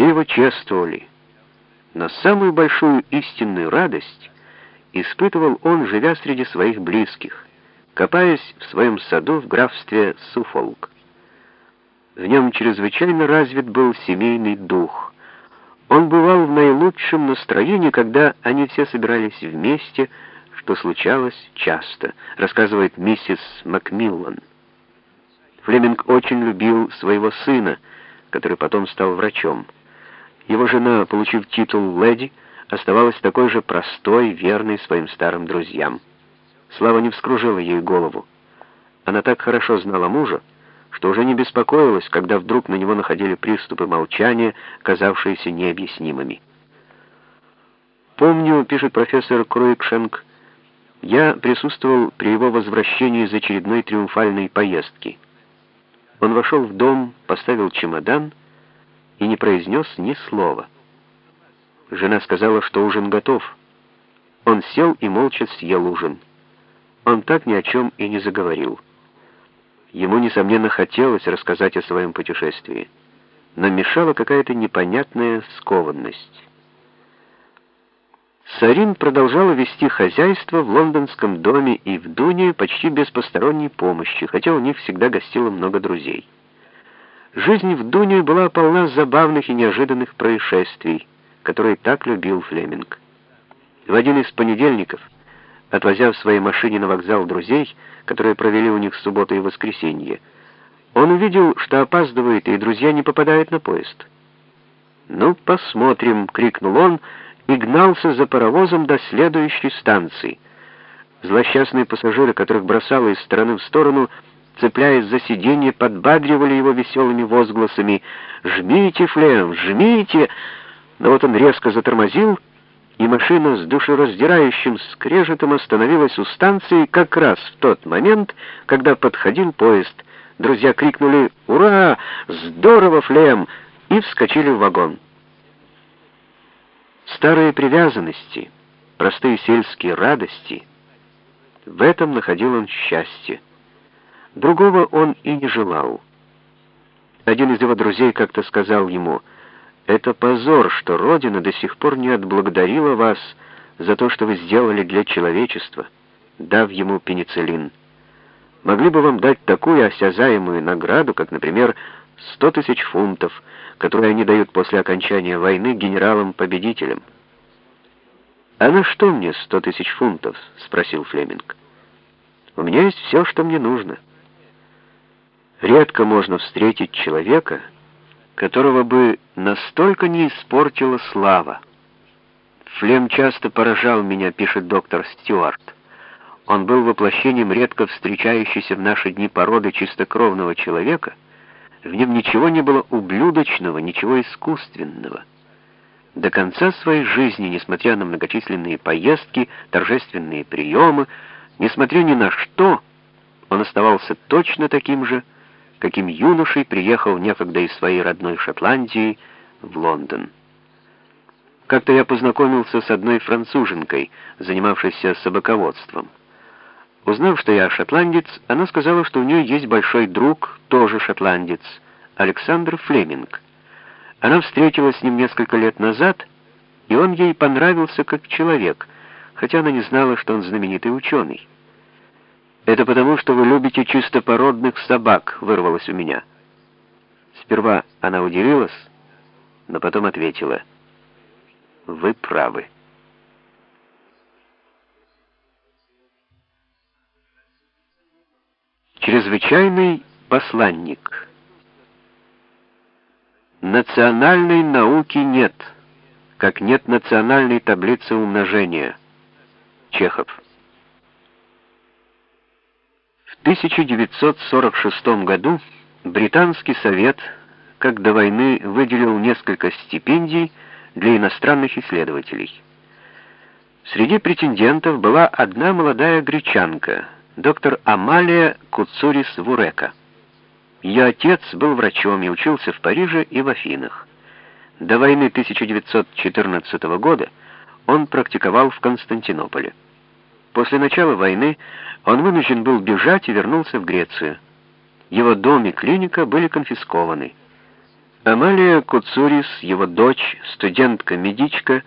Все его чествовали. Но самую большую истинную радость испытывал он, живя среди своих близких, копаясь в своем саду в графстве Суфолк. В нем чрезвычайно развит был семейный дух. Он бывал в наилучшем настроении, когда они все собирались вместе, что случалось часто, рассказывает миссис Макмиллан. Флеминг очень любил своего сына, который потом стал врачом. Его жена, получив титул леди, оставалась такой же простой, верной своим старым друзьям. Слава не вскружила ей голову. Она так хорошо знала мужа, что уже не беспокоилась, когда вдруг на него находили приступы молчания, казавшиеся необъяснимыми. «Помню», — пишет профессор Круикшенк, — «я присутствовал при его возвращении из очередной триумфальной поездки». Он вошел в дом, поставил чемодан и не произнес ни слова. Жена сказала, что ужин готов. Он сел и молча съел ужин. Он так ни о чем и не заговорил. Ему, несомненно, хотелось рассказать о своем путешествии, но мешала какая-то непонятная скованность. Сарин продолжала вести хозяйство в лондонском доме и в Дуне почти без посторонней помощи, хотя у них всегда гостило много друзей. Жизнь в Дуне была полна забавных и неожиданных происшествий, которые так любил Флеминг. В один из понедельников, отвозя в своей машине на вокзал друзей, которые провели у них субботу и воскресенье, он увидел, что опаздывает, и друзья не попадают на поезд. «Ну, посмотрим!» — крикнул он — и гнался за паровозом до следующей станции. Злосчастные пассажиры, которых бросало из стороны в сторону, цепляясь за сиденье, подбадривали его веселыми возгласами «Жмите, Флем, жмите!» Но вот он резко затормозил, и машина с душераздирающим скрежетом остановилась у станции как раз в тот момент, когда подходил поезд. Друзья крикнули «Ура! Здорово, Флем!» и вскочили в вагон. Старые привязанности, простые сельские радости — в этом находил он счастье. Другого он и не желал. Один из его друзей как-то сказал ему, «Это позор, что Родина до сих пор не отблагодарила вас за то, что вы сделали для человечества, дав ему пенициллин. Могли бы вам дать такую осязаемую награду, как, например, сто тысяч фунтов, которые они дают после окончания войны генералам-победителям. «А на что мне сто тысяч фунтов?» — спросил Флеминг. «У меня есть все, что мне нужно. Редко можно встретить человека, которого бы настолько не испортила слава. Флем часто поражал меня, пишет доктор Стюарт. Он был воплощением редко встречающейся в наши дни породы чистокровного человека — в нем ничего не было ублюдочного, ничего искусственного. До конца своей жизни, несмотря на многочисленные поездки, торжественные приемы, несмотря ни на что, он оставался точно таким же, каким юношей приехал некогда из своей родной Шотландии в Лондон. Как-то я познакомился с одной француженкой, занимавшейся собаководством. Узнав, что я шотландец, она сказала, что у нее есть большой друг, тоже шотландец, Александр Флеминг. Она встретилась с ним несколько лет назад, и он ей понравился как человек, хотя она не знала, что он знаменитый ученый. «Это потому, что вы любите чистопородных собак», — вырвалось у меня. Сперва она удивилась, но потом ответила, «Вы правы». Чрезвычайный посланник. Национальной науки нет, как нет национальной таблицы умножения. Чехов. В 1946 году Британский совет, как до войны, выделил несколько стипендий для иностранных исследователей. Среди претендентов была одна молодая гречанка — доктор Амалия Куцурис-Вурека. Ее отец был врачом и учился в Париже и в Афинах. До войны 1914 года он практиковал в Константинополе. После начала войны он вынужден был бежать и вернулся в Грецию. Его дом и клиника были конфискованы. Амалия Куцурис, его дочь, студентка-медичка,